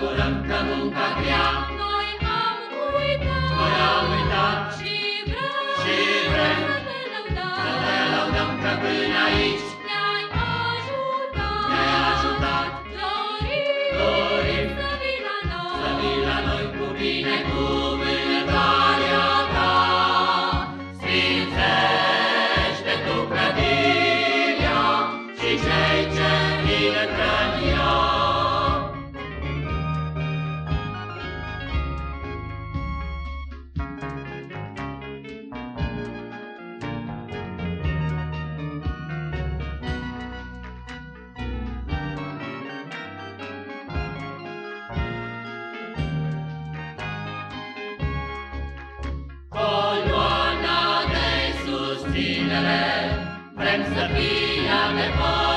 Bucurăm că munca grea Noi am uitat, Noi am uitat. Și vrem, și vrem să te lăudăm, Să te lăudăm că până aici Aleluya. Susținere, Vrem să fie adevărul